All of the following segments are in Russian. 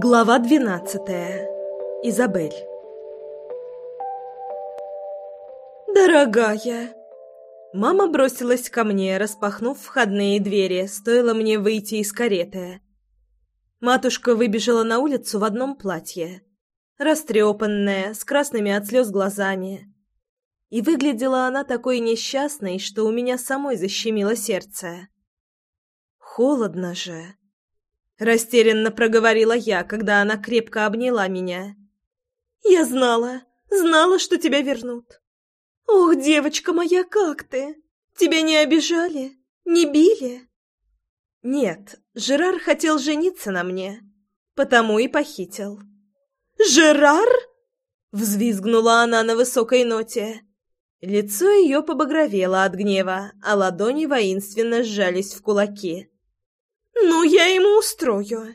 Глава двенадцатая. Изабель. «Дорогая!» Мама бросилась ко мне, распахнув входные двери, стоило мне выйти из кареты. Матушка выбежала на улицу в одном платье, растрепанная, с красными от слез глазами. И выглядела она такой несчастной, что у меня самой защемило сердце. Холодно же. Растерянно проговорила я, когда она крепко обняла меня. «Я знала, знала, что тебя вернут. Ох, девочка моя, как ты? Тебя не обижали? Не били?» «Нет, Жерар хотел жениться на мне, потому и похитил». «Жерар?» — взвизгнула она на высокой ноте. Лицо ее побагровело от гнева, а ладони воинственно сжались в кулаки. «Ну, я ему устрою».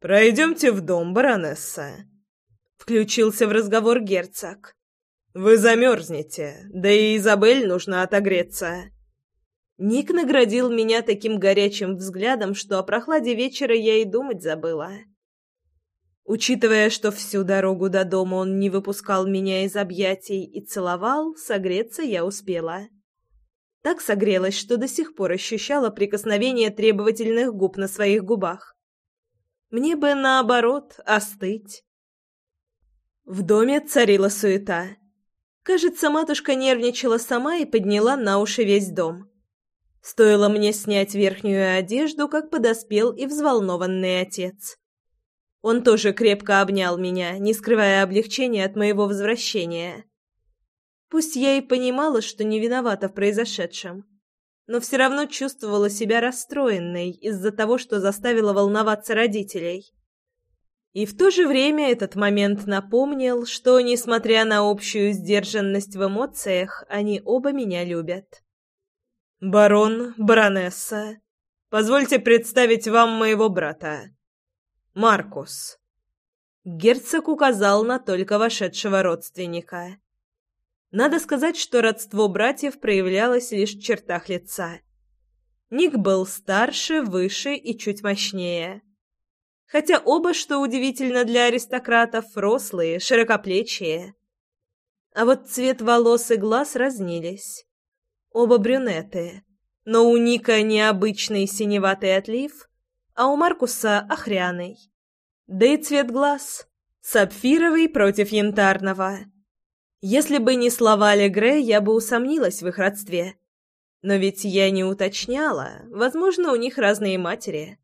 «Пройдемте в дом, баронесса», — включился в разговор герцог. «Вы замерзнете, да и Изабель нужно отогреться». Ник наградил меня таким горячим взглядом, что о прохладе вечера я и думать забыла. Учитывая, что всю дорогу до дома он не выпускал меня из объятий и целовал, согреться я успела. Так согрелась, что до сих пор ощущала прикосновение требовательных губ на своих губах. Мне бы, наоборот, остыть. В доме царила суета. Кажется, матушка нервничала сама и подняла на уши весь дом. Стоило мне снять верхнюю одежду, как подоспел и взволнованный отец. Он тоже крепко обнял меня, не скрывая облегчения от моего возвращения. Пусть я и понимала, что не виновата в произошедшем, но все равно чувствовала себя расстроенной из-за того, что заставила волноваться родителей. И в то же время этот момент напомнил, что, несмотря на общую сдержанность в эмоциях, они оба меня любят. «Барон, баронесса, позвольте представить вам моего брата. Маркус». Герцог указал на только вошедшего родственника. Надо сказать, что родство братьев проявлялось лишь в чертах лица. Ник был старше, выше и чуть мощнее. Хотя оба, что удивительно для аристократов, рослые, широкоплечие. А вот цвет волос и глаз разнились. Оба брюнеты, но у Ника необычный синеватый отлив, а у Маркуса охряный. Да и цвет глаз — сапфировый против янтарного — если бы не слова Легре, я бы усомнилась в их родстве. Но ведь я не уточняла, возможно, у них разные матери.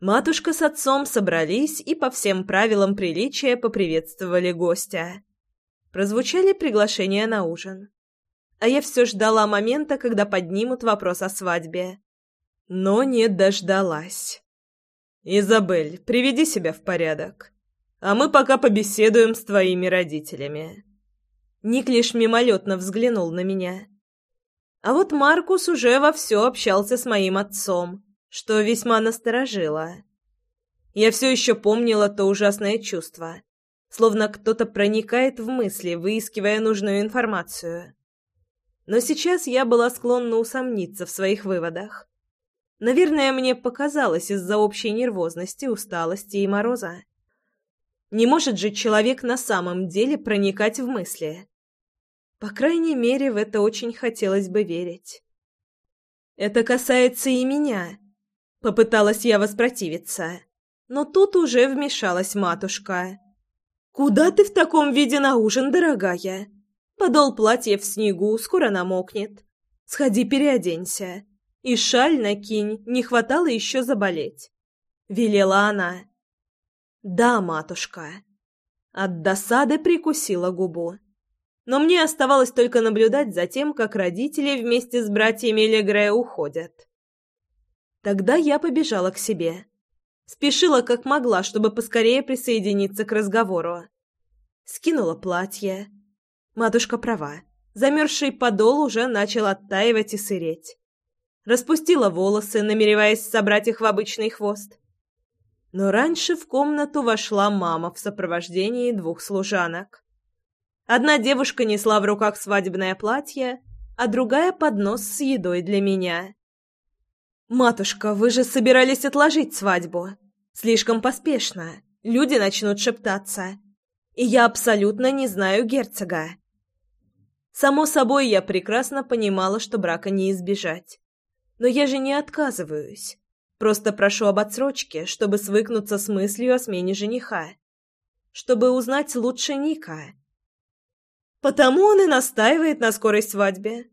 Матушка с отцом собрались и по всем правилам приличия поприветствовали гостя. Прозвучали приглашения на ужин. А я все ждала момента, когда поднимут вопрос о свадьбе. Но не дождалась. «Изабель, приведи себя в порядок», а мы пока побеседуем с твоими родителями». Ник лишь мимолетно взглянул на меня. А вот Маркус уже вовсю общался с моим отцом, что весьма насторожило. Я все еще помнила то ужасное чувство, словно кто-то проникает в мысли, выискивая нужную информацию. Но сейчас я была склонна усомниться в своих выводах. Наверное, мне показалось из-за общей нервозности, усталости и мороза. Не может же человек на самом деле проникать в мысли. По крайней мере, в это очень хотелось бы верить. «Это касается и меня», — попыталась я воспротивиться. Но тут уже вмешалась матушка. «Куда ты в таком виде на ужин, дорогая? Подол платья в снегу, скоро намокнет. Сходи переоденься. И шаль накинь, не хватало еще заболеть», — велела она. «Да, матушка». От досады прикусила губу. Но мне оставалось только наблюдать за тем, как родители вместе с братьями Легре уходят. Тогда я побежала к себе. Спешила как могла, чтобы поскорее присоединиться к разговору. Скинула платье. Матушка права. Замерзший подол уже начал оттаивать и сыреть. Распустила волосы, намереваясь собрать их в обычный хвост. Но раньше в комнату вошла мама в сопровождении двух служанок. Одна девушка несла в руках свадебное платье, а другая — поднос с едой для меня. «Матушка, вы же собирались отложить свадьбу. Слишком поспешно. Люди начнут шептаться. И я абсолютно не знаю герцога. Само собой, я прекрасно понимала, что брака не избежать. Но я же не отказываюсь. Просто прошу об отсрочке, чтобы свыкнуться с мыслью о смене жениха. Чтобы узнать лучше Ника. Потому он и настаивает на скорой свадьбе.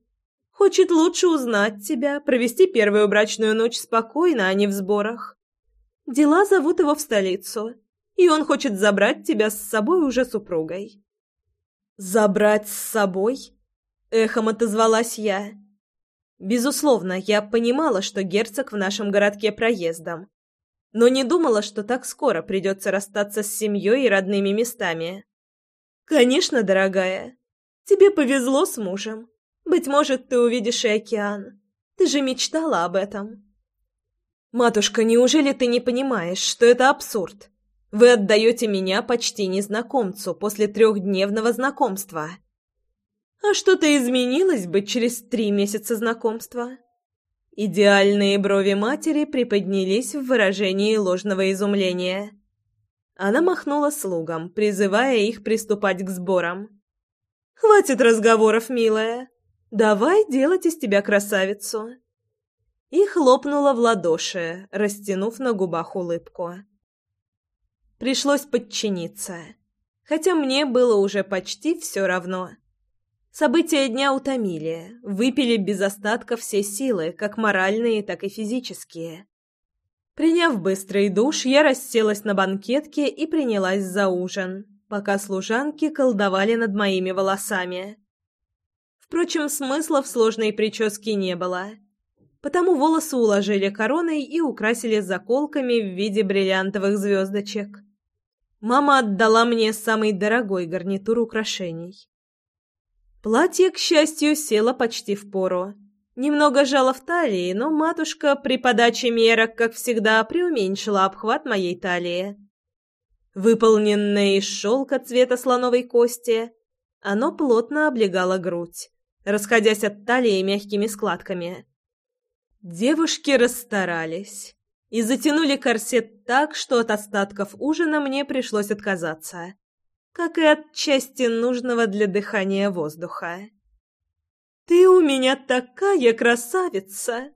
Хочет лучше узнать тебя, провести первую брачную ночь спокойно, а не в сборах. Дела зовут его в столицу, и он хочет забрать тебя с собой уже супругой. «Забрать с собой?» — эхом отозвалась я. Безусловно, я понимала, что герцог в нашем городке проездом, но не думала, что так скоро придется расстаться с семьей и родными местами. «Конечно, дорогая, тебе повезло с мужем. Быть может, ты увидишь и океан. Ты же мечтала об этом». «Матушка, неужели ты не понимаешь, что это абсурд? Вы отдаете меня почти незнакомцу после трехдневного знакомства». «А что-то изменилось бы через три месяца знакомства?» Идеальные брови матери приподнялись в выражении ложного изумления. Она махнула слугам, призывая их приступать к сборам. «Хватит разговоров, милая. Давай делать из тебя красавицу». И хлопнула в ладоши, растянув на губах улыбку. Пришлось подчиниться, хотя мне было уже почти все равно. События дня утомили, выпили без остатка все силы, как моральные, так и физические. Приняв быстрый душ, я расселась на банкетке и принялась за ужин, пока служанки колдовали над моими волосами. Впрочем, смысла в сложной прическе не было, потому волосы уложили короной и украсили заколками в виде бриллиантовых звездочек. Мама отдала мне самый дорогой гарнитур украшений. Платье, к счастью, село почти в пору. Немного жало в талии, но матушка при подаче мерок, как всегда, преуменьшила обхват моей талии. Выполненное из шелка цвета слоновой кости, оно плотно облегало грудь, расходясь от талии мягкими складками. Девушки расстарались и затянули корсет так, что от остатков ужина мне пришлось отказаться как и от части нужного для дыхания воздуха. «Ты у меня такая красавица!»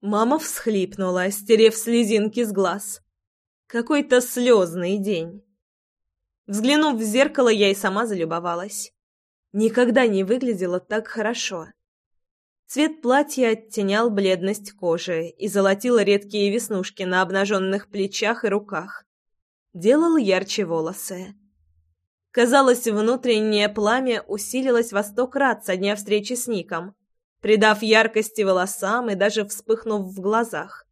Мама всхлипнула, стерев слезинки с глаз. Какой-то слезный день. Взглянув в зеркало, я и сама залюбовалась. Никогда не выглядела так хорошо. Цвет платья оттенял бледность кожи и золотил редкие веснушки на обнаженных плечах и руках. Делал ярче волосы. Казалось, внутреннее пламя усилилось во сто крат со дня встречи с Ником, придав яркости волосам и даже вспыхнув в глазах,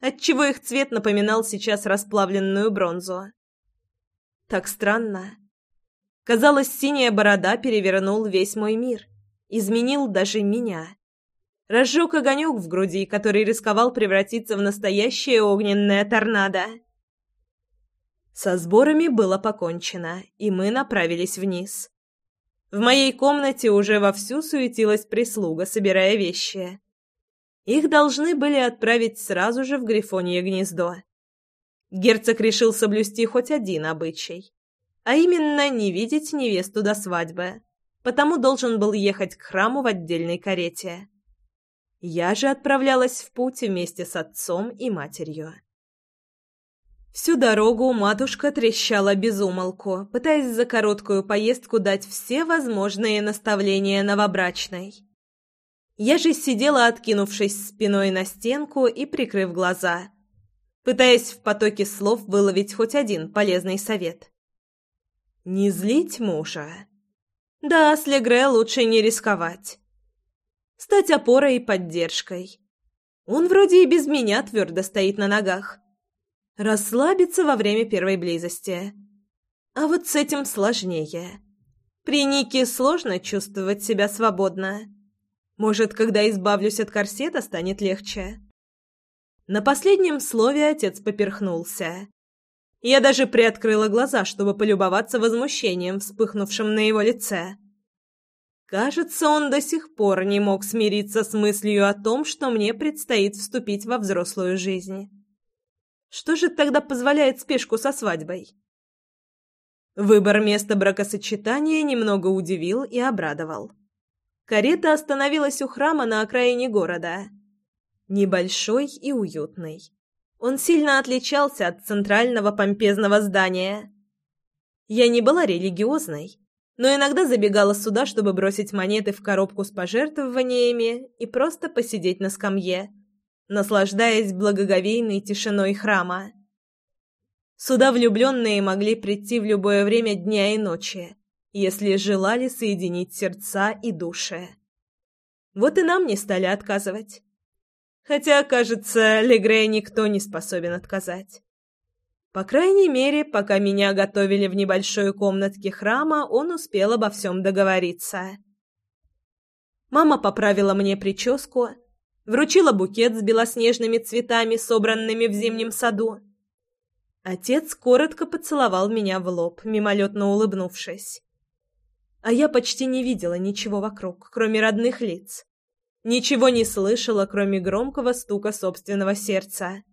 отчего их цвет напоминал сейчас расплавленную бронзу. Так странно. Казалось, синяя борода перевернул весь мой мир, изменил даже меня. Разжег огонек в груди, который рисковал превратиться в настоящее огненное торнадо. Со сборами было покончено, и мы направились вниз. В моей комнате уже вовсю суетилась прислуга, собирая вещи. Их должны были отправить сразу же в Грифонье гнездо. Герцог решил соблюсти хоть один обычай, а именно не видеть невесту до свадьбы, потому должен был ехать к храму в отдельной карете. Я же отправлялась в путь вместе с отцом и матерью. Всю дорогу матушка трещала без умолку, пытаясь за короткую поездку дать все возможные наставления новобрачной. Я же сидела, откинувшись спиной на стенку и прикрыв глаза, пытаясь в потоке слов выловить хоть один полезный совет. Не злить мужа. Да, с Легре лучше не рисковать. Стать опорой и поддержкой. Он вроде и без меня твердо стоит на ногах Расслабиться во время первой близости. А вот с этим сложнее. При Нике сложно чувствовать себя свободно. Может, когда избавлюсь от корсета, станет легче. На последнем слове отец поперхнулся. Я даже приоткрыла глаза, чтобы полюбоваться возмущением, вспыхнувшим на его лице. Кажется, он до сих пор не мог смириться с мыслью о том, что мне предстоит вступить во взрослую жизнь. Что же тогда позволяет спешку со свадьбой? Выбор места бракосочетания немного удивил и обрадовал. Карета остановилась у храма на окраине города. Небольшой и уютный. Он сильно отличался от центрального помпезного здания. Я не была религиозной, но иногда забегала сюда, чтобы бросить монеты в коробку с пожертвованиями и просто посидеть на скамье, наслаждаясь благоговейной тишиной храма. Сюда влюбленные могли прийти в любое время дня и ночи, если желали соединить сердца и души. Вот и нам не стали отказывать. Хотя, кажется, Легре никто не способен отказать. По крайней мере, пока меня готовили в небольшой комнатке храма, он успел обо всем договориться. Мама поправила мне прическу, вручила букет с белоснежными цветами, собранными в зимнем саду, Отец коротко поцеловал меня в лоб, мимолетно улыбнувшись. А я почти не видела ничего вокруг, кроме родных лиц. Ничего не слышала, кроме громкого стука собственного сердца.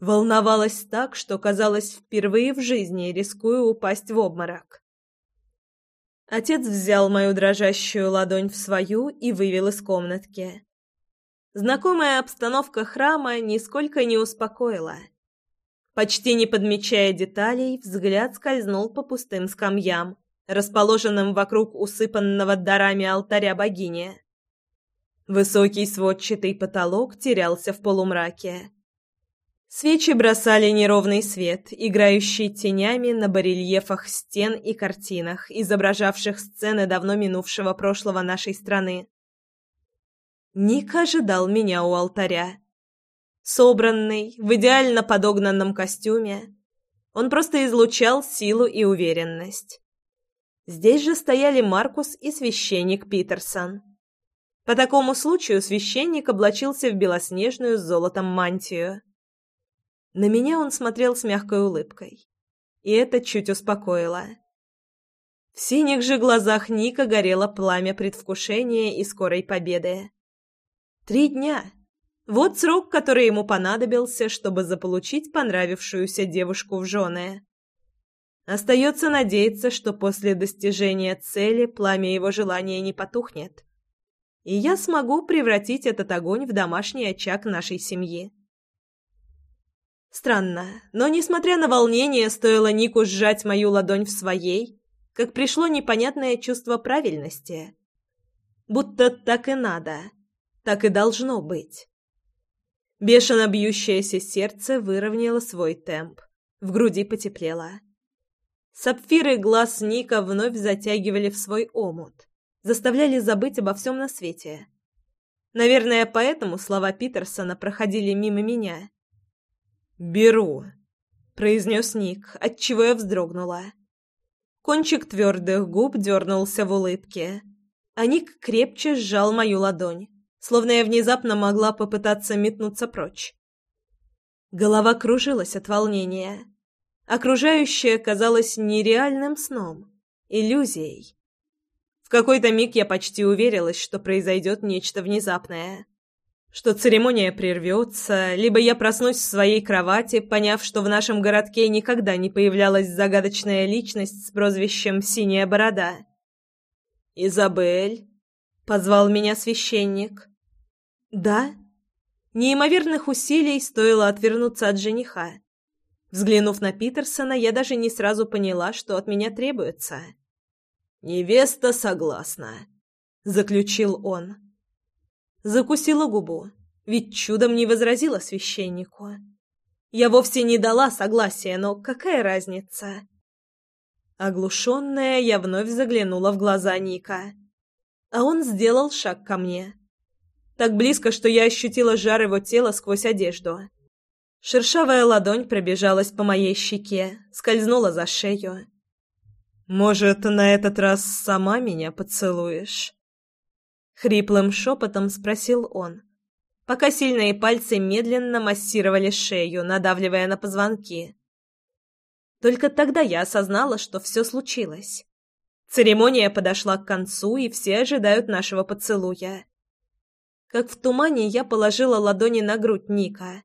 Волновалась так, что, казалось, впервые в жизни рискую упасть в обморок. Отец взял мою дрожащую ладонь в свою и вывел из комнатки. Знакомая обстановка храма нисколько не успокоила. Почти не подмечая деталей, взгляд скользнул по пустым скамьям, расположенным вокруг усыпанного дарами алтаря богини. Высокий сводчатый потолок терялся в полумраке. Свечи бросали неровный свет, играющий тенями на барельефах стен и картинах, изображавших сцены давно минувшего прошлого нашей страны. Ник ожидал меня у алтаря. Собранный, в идеально подогнанном костюме, он просто излучал силу и уверенность. Здесь же стояли Маркус и священник Питерсон. По такому случаю священник облачился в белоснежную с золотом мантию. На меня он смотрел с мягкой улыбкой, и это чуть успокоило. В синих же глазах Ника горело пламя предвкушения и скорой победы. Три дня вот срок, который ему понадобился, чтобы заполучить понравившуюся девушку в жены. Остается надеяться, что после достижения цели пламя его желания не потухнет, и я смогу превратить этот огонь в домашний очаг нашей семьи. Странно, но, несмотря на волнение, стоило Нику сжать мою ладонь в своей, как пришло непонятное чувство правильности. Будто так и надо, так и должно быть. Бешено бьющееся сердце выровняло свой темп. В груди потеплело. Сапфиры глаз Ника вновь затягивали в свой омут, заставляли забыть обо всем на свете. Наверное, поэтому слова Питерсона проходили мимо меня. «Беру», — произнес Ник, отчего я вздрогнула. Кончик твердых губ дернулся в улыбке, а Ник крепче сжал мою ладонь словно я внезапно могла попытаться метнуться прочь. Голова кружилась от волнения. Окружающее казалось нереальным сном, иллюзией. В какой-то миг я почти уверилась, что произойдет нечто внезапное. Что церемония прервется, либо я проснусь в своей кровати, поняв, что в нашем городке никогда не появлялась загадочная личность с прозвищем «Синяя борода». «Изабель», — позвал меня священник. «Да?» Неимоверных усилий стоило отвернуться от жениха. Взглянув на Питерсона, я даже не сразу поняла, что от меня требуется. «Невеста согласна», — заключил он. Закусила губу, ведь чудом не возразила священнику. Я вовсе не дала согласия, но какая разница? Оглушенная, я вновь заглянула в глаза Ника. А он сделал шаг ко мне. Так близко, что я ощутила жар его тела сквозь одежду. Шершавая ладонь пробежалась по моей щеке, скользнула за шею. «Может, на этот раз сама меня поцелуешь?» Хриплым шепотом спросил он, пока сильные пальцы медленно массировали шею, надавливая на позвонки. Только тогда я осознала, что все случилось. Церемония подошла к концу, и все ожидают нашего поцелуя. Как в тумане я положила ладони на грудь Ника.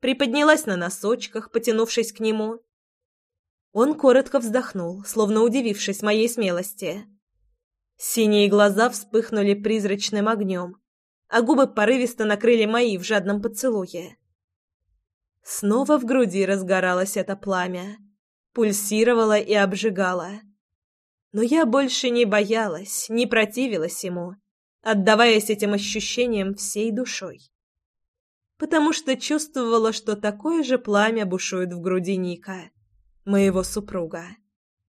приподнялась на носочках, потянувшись к нему. Он коротко вздохнул, словно удивившись моей смелости. Синие глаза вспыхнули призрачным огнем, а губы порывисто накрыли мои в жадном поцелуе. Снова в груди разгоралось это пламя, пульсировало и обжигало. Но я больше не боялась, не противилась ему, отдаваясь этим ощущениям всей душой. Потому что чувствовала, что такое же пламя бушует в груди Ника, моего супруга.